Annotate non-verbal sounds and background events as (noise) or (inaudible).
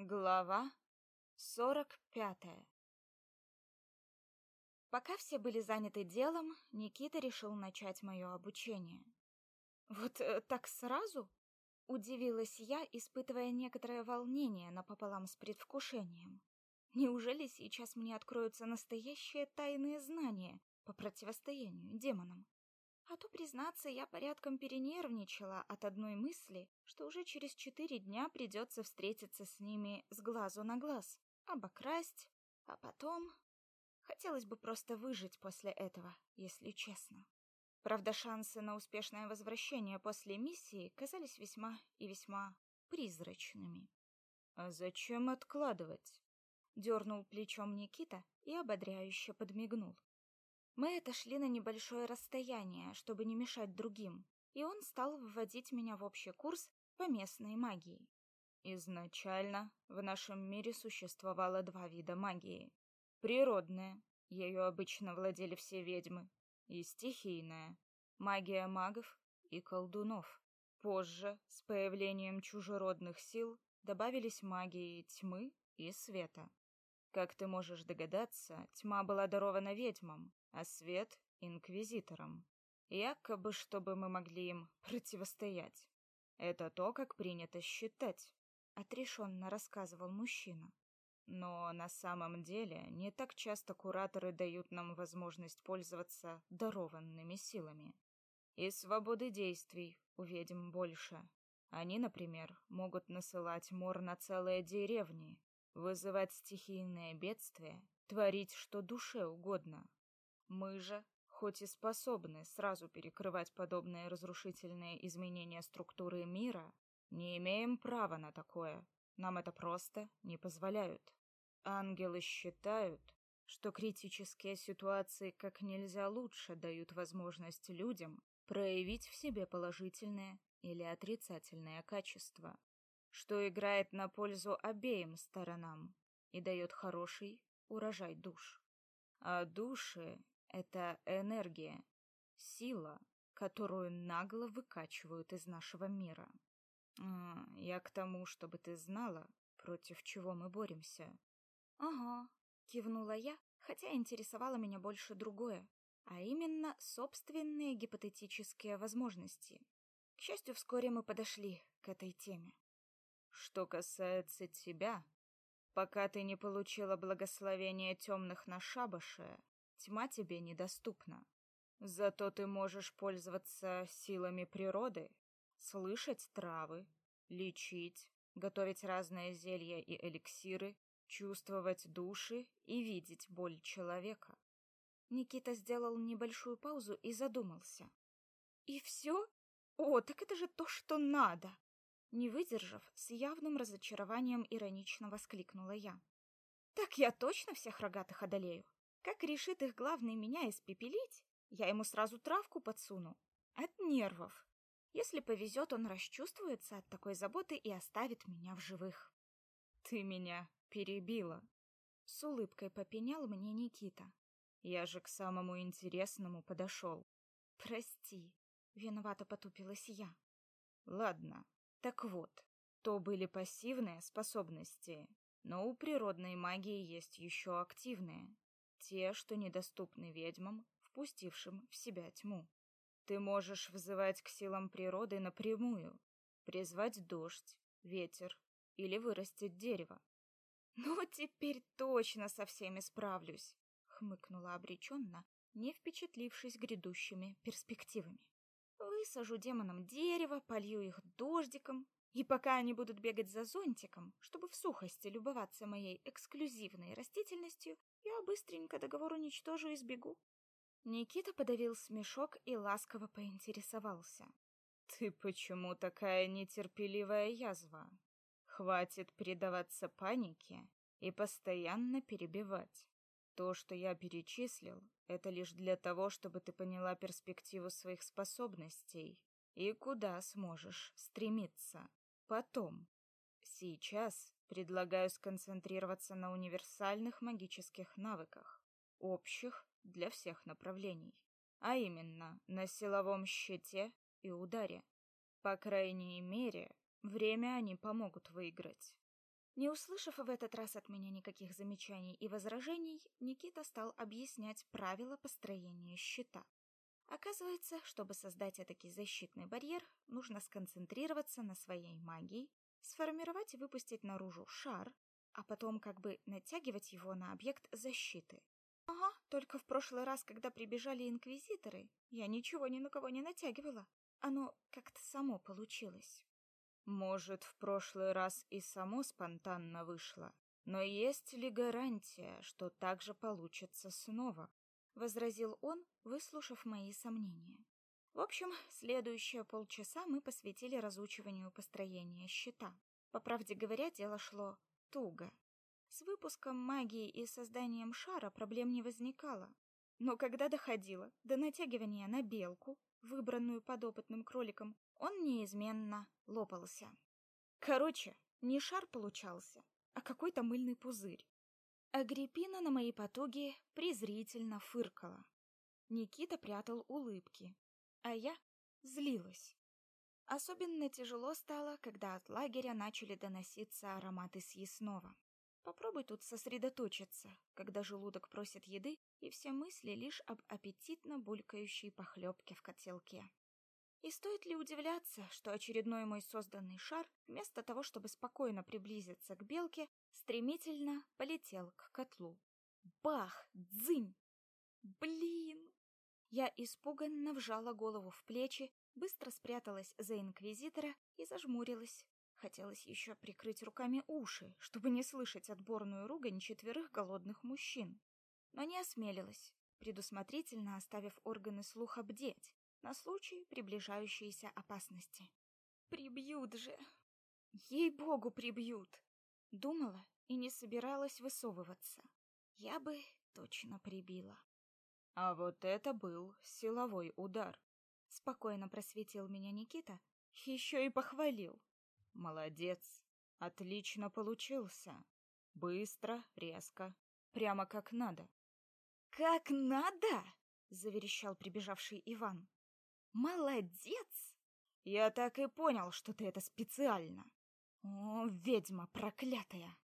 Глава сорок пятая Пока все были заняты делом, Никита решил начать мое обучение. Вот э, так сразу? Удивилась я, испытывая некоторое волнение напополам с предвкушением. Неужели сейчас мне откроются настоящие тайные знания по противостоянию демонам? А то, признаться, я порядком перенервничала от одной мысли, что уже через четыре дня придется встретиться с ними с глазу на глаз, обокрасть, а потом... Хотелось бы просто выжить после этого, если честно. Правда, шансы на успешное возвращение после миссии казались весьма и весьма призрачными. «А зачем откладывать?» Дернул плечом Никита и ободряюще подмигнул. Мы отошли на небольшое расстояние, чтобы не мешать другим, и он стал вводить меня в общий курс по местной магии. Изначально в нашем мире существовало два вида магии. Природная, ею обычно владели все ведьмы, и стихийная, магия магов и колдунов. Позже, с появлением чужеродных сил, добавились магии тьмы и света. Как ты можешь догадаться, тьма была дарована ведьмам, а свет — инквизиторам. Якобы, чтобы мы могли им (laughs) противостоять. Это то, как принято считать, — отрешенно рассказывал мужчина. Но на самом деле не так часто кураторы дают нам возможность пользоваться дарованными силами. И свободы действий у ведьм больше. Они, например, могут насылать мор на целые деревни, вызывать стихийные бедствия, творить что душе угодно. Мы же, хоть и способны сразу перекрывать подобные разрушительные изменения структуры мира, не имеем права на такое. Нам это просто не позволяют. Ангелы считают, что критические ситуации как нельзя лучше дают возможность людям проявить в себе положительные или отрицательные качества, что играет на пользу обеим сторонам и дает хороший урожай душ. А души это энергия, сила, которую нагло выкачивают из нашего мира. А, я к тому, чтобы ты знала, против чего мы боремся. Ага, кивнула я, хотя интересовало меня больше другое, а именно собственные гипотетические возможности. К счастью, вскоре мы подошли к этой теме. Что касается тебя, пока ты не получила благословение темных на шабаше, Тьма тебе недоступна. Зато ты можешь пользоваться силами природы, слышать травы, лечить, готовить разные зелья и эликсиры, чувствовать души и видеть боль человека. Никита сделал небольшую паузу и задумался. И все? О, так это же то, что надо. Не выдержав, с явным разочарованием иронично воскликнула я. Так я точно всех рогатых одолею. Как решит их главный меня испепелить, я ему сразу травку подсуну. От нервов. Если повезет, он расчувствуется от такой заботы и оставит меня в живых. Ты меня перебила. С улыбкой попенял мне Никита. Я же к самому интересному подошел. Прости, виновато потупилась я. Ладно, так вот, то были пассивные способности, но у природной магии есть еще активные те, что недоступны ведьмам, впустившим в себя тьму. Ты можешь вызывать к силам природы напрямую, призвать дождь, ветер или вырастить дерево. (laughs) «Ну, теперь точно со всеми справлюсь», — хмыкнула обреченно, не впечатлившись грядущими перспективами. «Высажу демонам дерево, полью их дождиком, и пока они будут бегать за зонтиком, чтобы в сухости любоваться моей эксклюзивной растительностью, я быстренько договор уничтожу и сбегу. Никита подавил смешок и ласково поинтересовался. Ты почему такая нетерпеливая язва? Хватит предаваться панике и постоянно перебивать. То, что я перечислил, это лишь для того, чтобы ты поняла перспективу своих способностей и куда сможешь стремиться. Потом. Сейчас предлагаю сконцентрироваться на универсальных магических навыках, общих для всех направлений, а именно на силовом щите и ударе. По крайней мере, время они помогут выиграть. Не услышав в этот раз от меня никаких замечаний и возражений, Никита стал объяснять правила построения щита. Оказывается, чтобы создать этакий защитный барьер, нужно сконцентрироваться на своей магии, сформировать и выпустить наружу шар, а потом как бы натягивать его на объект защиты. Ага, только в прошлый раз, когда прибежали инквизиторы, я ничего ни на кого не натягивала. Оно как-то само получилось. Может, в прошлый раз и само спонтанно вышло. Но есть ли гарантия, что так же получится снова? возразил он, выслушав мои сомнения. В общем, следующие полчаса мы посвятили разучиванию построения щита. По правде говоря, дело шло туго. С выпуском магии и созданием шара проблем не возникало. Но когда доходило до натягивания на белку, выбранную подопытным кроликом, он неизменно лопался. Короче, не шар получался, а какой-то мыльный пузырь. Агриппина на мои потуги презрительно фыркала. Никита прятал улыбки, а я злилась. Особенно тяжело стало, когда от лагеря начали доноситься ароматы съестного. Попробуй тут сосредоточиться, когда желудок просит еды, и все мысли лишь об аппетитно булькающей похлебке в котелке. И стоит ли удивляться, что очередной мой созданный шар, вместо того, чтобы спокойно приблизиться к белке, стремительно полетел к котлу. Бах! Дзынь! Блин! Я испуганно вжала голову в плечи, быстро спряталась за инквизитора и зажмурилась. Хотелось еще прикрыть руками уши, чтобы не слышать отборную ругань четверых голодных мужчин. Но не осмелилась, предусмотрительно оставив органы слуха бдеть, на случай приближающейся опасности. Прибьют же. Ей-богу, прибьют. Думала и не собиралась высовываться. Я бы точно прибила. А вот это был силовой удар. Спокойно просветил меня Никита, еще и похвалил. Молодец. Отлично получился. Быстро, резко, прямо как надо. Как надо, заверещал прибежавший Иван. Молодец! Я так и понял, что ты это специально. О, ведьма проклятая!